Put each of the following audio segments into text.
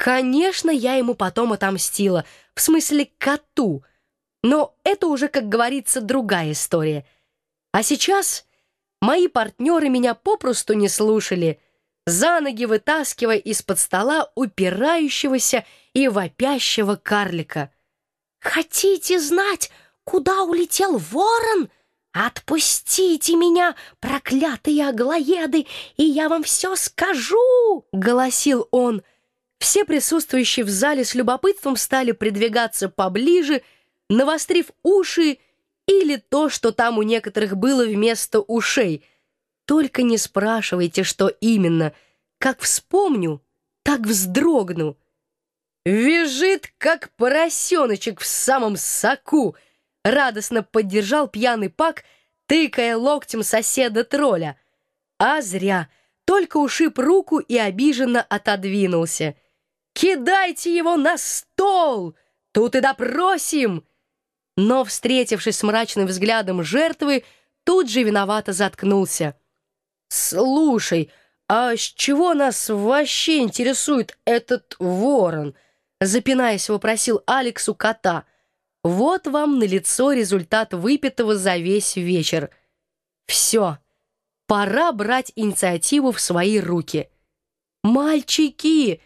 Конечно, я ему потом отомстила, в смысле коту, но это уже, как говорится, другая история. А сейчас мои партнеры меня попросту не слушали, за ноги вытаскивая из-под стола упирающегося и вопящего карлика. «Хотите знать, куда улетел ворон?» «Отпустите меня, проклятые аглоеды, и я вам все скажу!» — голосил он. Все присутствующие в зале с любопытством стали придвигаться поближе, навострив уши или то, что там у некоторых было вместо ушей. Только не спрашивайте, что именно. Как вспомню, так вздрогну. «Вяжет, как поросеночек в самом соку!» Радостно поддержал пьяный Пак, тыкая локтем соседа-тролля. А зря, только ушиб руку и обиженно отодвинулся. «Кидайте его на стол! Тут и допросим!» Но, встретившись с мрачным взглядом жертвы, тут же виновато заткнулся. «Слушай, а с чего нас вообще интересует этот ворон?» Запинаясь, вопросил Алексу кота. Вот вам на лицо результат выпитого за весь вечер. Все, пора брать инициативу в свои руки. «Мальчики,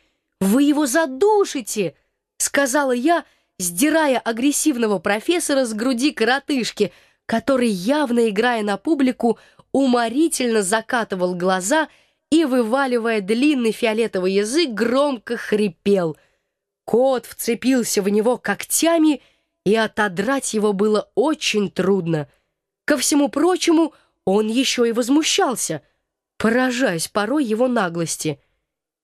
вы его задушите!» — сказала я, сдирая агрессивного профессора с груди коротышки, который, явно играя на публику, уморительно закатывал глаза и, вываливая длинный фиолетовый язык, громко хрипел. Кот вцепился в него когтями — и отодрать его было очень трудно. Ко всему прочему, он еще и возмущался, поражаясь порой его наглости.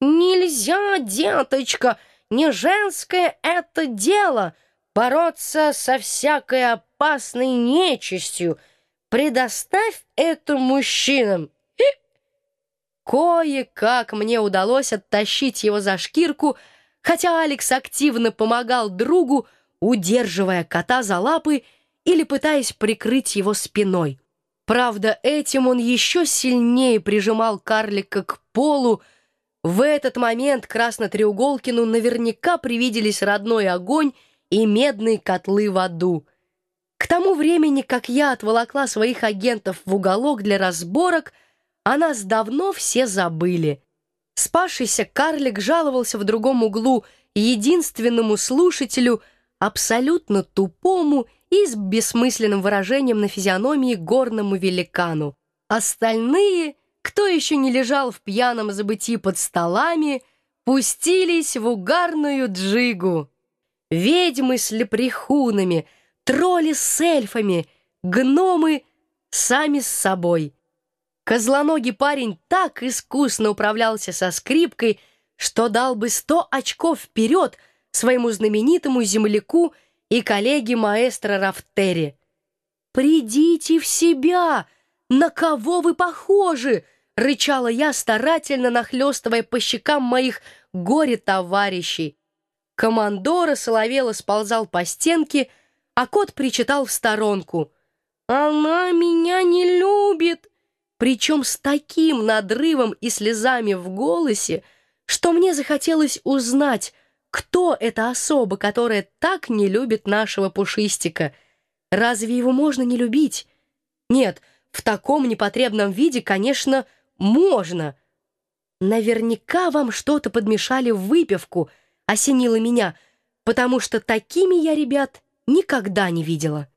«Нельзя, деточка, не женское это дело, бороться со всякой опасной нечистью. Предоставь это мужчинам». Кое-как мне удалось оттащить его за шкирку, хотя Алекс активно помогал другу, удерживая кота за лапы или пытаясь прикрыть его спиной. Правда, этим он еще сильнее прижимал карлика к полу. В этот момент Краснотреуголкину наверняка привиделись родной огонь и медные котлы в аду. К тому времени, как я отволокла своих агентов в уголок для разборок, о нас давно все забыли. Спасшийся карлик жаловался в другом углу единственному слушателю — абсолютно тупому и с бессмысленным выражением на физиономии горному великану. Остальные, кто еще не лежал в пьяном забытии под столами, пустились в угарную джигу. Ведьмы с лепрехунами, тролли с эльфами, гномы сами с собой. Козлоногий парень так искусно управлялся со скрипкой, что дал бы сто очков вперед — своему знаменитому земляку и коллеге маэстро Рафтери. «Придите в себя! На кого вы похожи?» — рычала я, старательно нахлестывая по щекам моих горе-товарищей. Командора соловела сползал по стенке, а кот причитал в сторонку. «Она меня не любит!» Причем с таким надрывом и слезами в голосе, что мне захотелось узнать, кто эта особа, которая так не любит нашего пушистика? Разве его можно не любить? Нет, в таком непотребном виде, конечно, можно. Наверняка вам что-то подмешали в выпивку, осенило меня, потому что такими я, ребят, никогда не видела.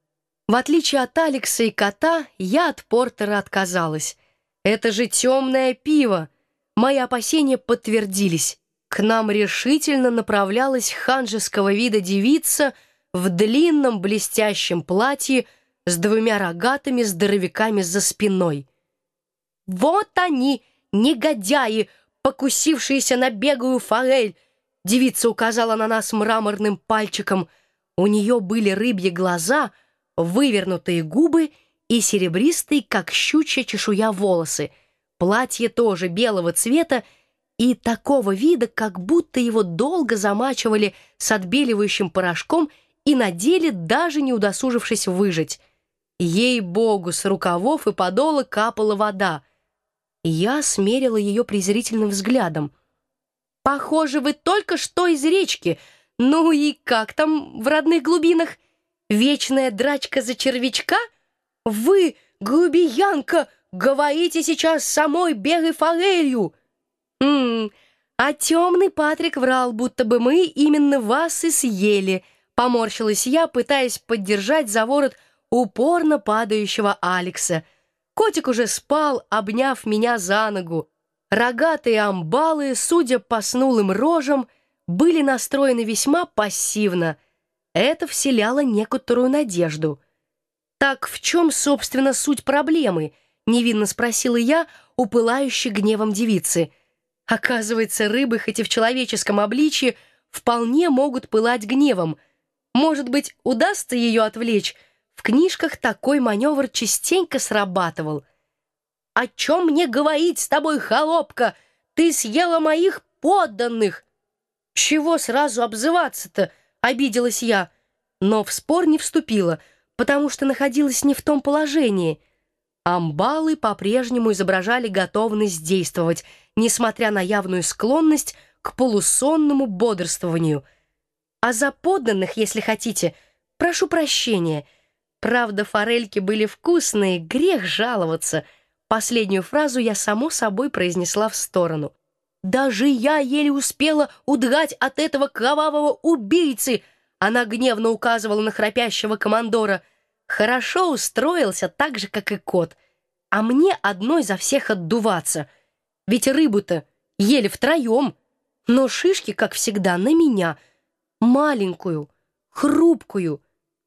В отличие от Алекса и кота, я от Портера отказалась. Это же темное пиво. Мои опасения подтвердились. К нам решительно направлялась ханжеского вида девица в длинном блестящем платье с двумя рогатыми здоровяками за спиной. «Вот они, негодяи, покусившиеся на бегую форель!» Девица указала на нас мраморным пальчиком. У нее были рыбьи глаза, вывернутые губы и серебристые, как щучья чешуя, волосы. Платье тоже белого цвета и такого вида, как будто его долго замачивали с отбеливающим порошком и надели, даже не удосужившись выжать. Ей-богу, с рукавов и подола капала вода. Я смерила ее презрительным взглядом. Похоже, вы только что из речки. Ну и как там в родных глубинах? Вечная драчка за червячка? Вы, глубиянка, говорите сейчас самой белой форелью. М а темный Патрик врал, будто бы мы именно вас и съели. Поморщилась я, пытаясь поддержать за ворот упорно падающего Алекса. Котик уже спал, обняв меня за ногу. Рогатые амбалы, судя по снулым рожам, были настроены весьма пассивно. Это вселяло некоторую надежду. «Так в чем, собственно, суть проблемы?» — невинно спросила я у пылающей гневом девицы. Оказывается, рыбы, хоть и в человеческом обличье, вполне могут пылать гневом. Может быть, удастся ее отвлечь? В книжках такой маневр частенько срабатывал — «О чем мне говорить с тобой, холопка? Ты съела моих подданных!» «Чего сразу обзываться-то?» — обиделась я. Но в спор не вступила, потому что находилась не в том положении. Амбалы по-прежнему изображали готовность действовать, несмотря на явную склонность к полусонному бодрствованию. А за подданных, если хотите, прошу прощения. Правда, форельки были вкусные, грех жаловаться — Последнюю фразу я само собой произнесла в сторону. «Даже я еле успела удрать от этого кровавого убийцы!» Она гневно указывала на храпящего командора. «Хорошо устроился, так же, как и кот. А мне одной за всех отдуваться. Ведь рыбу-то ели втроем. Но шишки, как всегда, на меня. Маленькую, хрупкую,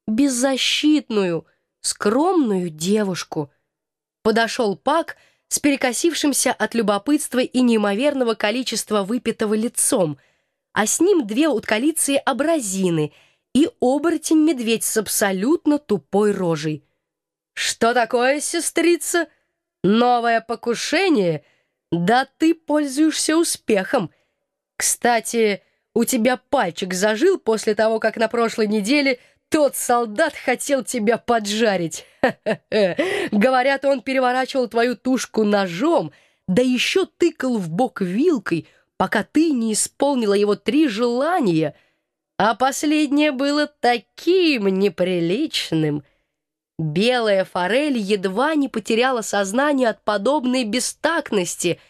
беззащитную, скромную девушку». Подошел Пак с перекосившимся от любопытства и неимоверного количества выпитого лицом, а с ним две утколицы абразины и оборотень-медведь с абсолютно тупой рожей. «Что такое, сестрица? Новое покушение? Да ты пользуешься успехом. Кстати, у тебя пальчик зажил после того, как на прошлой неделе тот солдат хотел тебя поджарить. Говорят, он переворачивал твою тушку ножом, да еще тыкал в бок вилкой, пока ты не исполнила его три желания. А последнее было таким неприличным. Белая форель едва не потеряла сознание от подобной бестактности.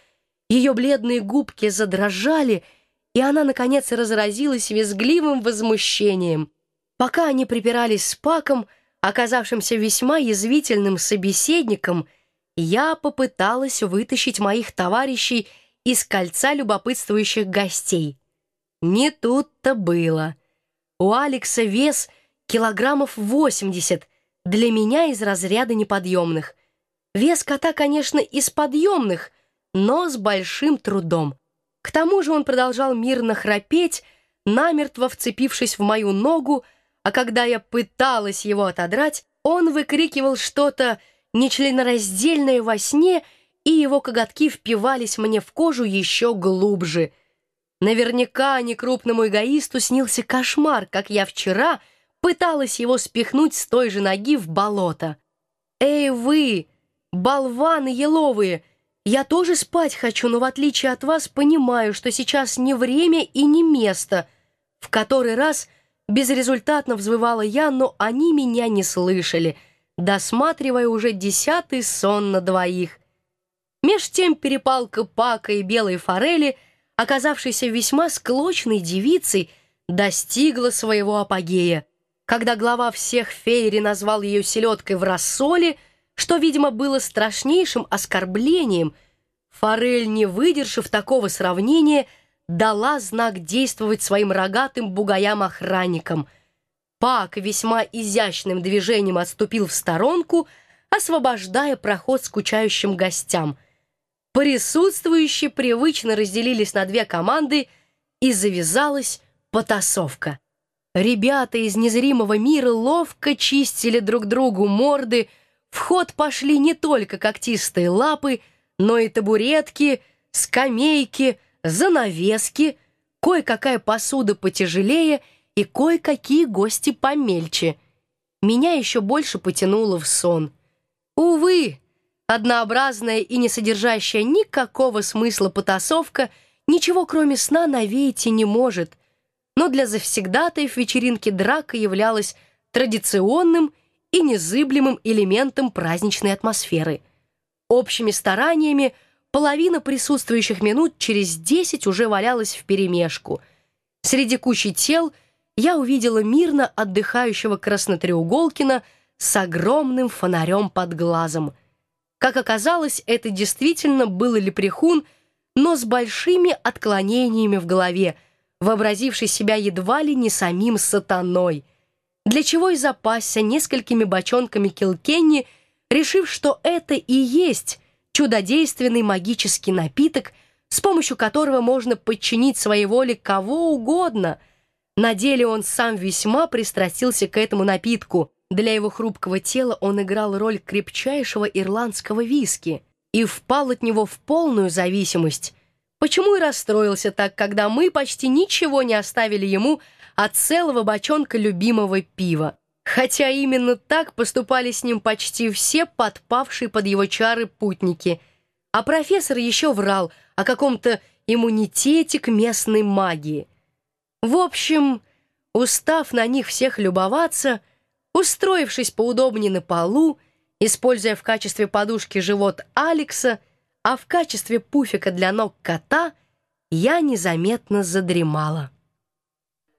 Ее бледные губки задрожали, и она, наконец, разразилась визгливым возмущением — Пока они припирались с Паком, оказавшимся весьма язвительным собеседником, я попыталась вытащить моих товарищей из кольца любопытствующих гостей. Не тут-то было. У Алекса вес килограммов 80, для меня из разряда неподъемных. Вес кота, конечно, из подъемных, но с большим трудом. К тому же он продолжал мирно храпеть, намертво вцепившись в мою ногу, а когда я пыталась его отодрать, он выкрикивал что-то нечленораздельное во сне, и его коготки впивались мне в кожу еще глубже. Наверняка некрупному эгоисту снился кошмар, как я вчера пыталась его спихнуть с той же ноги в болото. «Эй вы, болваны еловые!» Я тоже спать хочу, но в отличие от вас понимаю, что сейчас не время и не место. В который раз Безрезультатно взвывала я, но они меня не слышали, досматривая уже десятый сон на двоих. Меж тем перепалка Пака и белой форели, оказавшейся весьма склочной девицей, достигла своего апогея. Когда глава всех фейри назвал ее селедкой в рассоле, что, видимо, было страшнейшим оскорблением, Форель, не выдержав такого сравнения, дала знак действовать своим рогатым бугаям-охранникам. Пак весьма изящным движением отступил в сторонку, освобождая проход скучающим гостям. Присутствующие привычно разделились на две команды, и завязалась потасовка. Ребята из незримого мира ловко чистили друг другу морды, в ход пошли не только когтистые лапы, но и табуретки, скамейки, занавески, кое-какая посуда потяжелее и кое-какие гости помельче. Меня еще больше потянуло в сон. Увы, однообразная и не содержащая никакого смысла потасовка ничего кроме сна навеять и не может, но для завсегдатаев вечеринки драка являлась традиционным и незыблемым элементом праздничной атмосферы. Общими стараниями половина присутствующих минут через десять уже валялась вперемешку. Среди кучи тел я увидела мирно отдыхающего Краснотреуголкина с огромным фонарем под глазом. Как оказалось, это действительно был лепрехун, но с большими отклонениями в голове, вообразивший себя едва ли не самим сатаной, для чего и запасся несколькими бочонками килкенни, решив, что это и есть чудодейственный магический напиток, с помощью которого можно подчинить своей воле кого угодно. На деле он сам весьма пристрастился к этому напитку. Для его хрупкого тела он играл роль крепчайшего ирландского виски и впал от него в полную зависимость. Почему и расстроился так, когда мы почти ничего не оставили ему от целого бочонка любимого пива хотя именно так поступали с ним почти все подпавшие под его чары путники. А профессор еще врал о каком-то иммунитете к местной магии. В общем, устав на них всех любоваться, устроившись поудобнее на полу, используя в качестве подушки живот Алекса, а в качестве пуфика для ног кота, я незаметно задремала.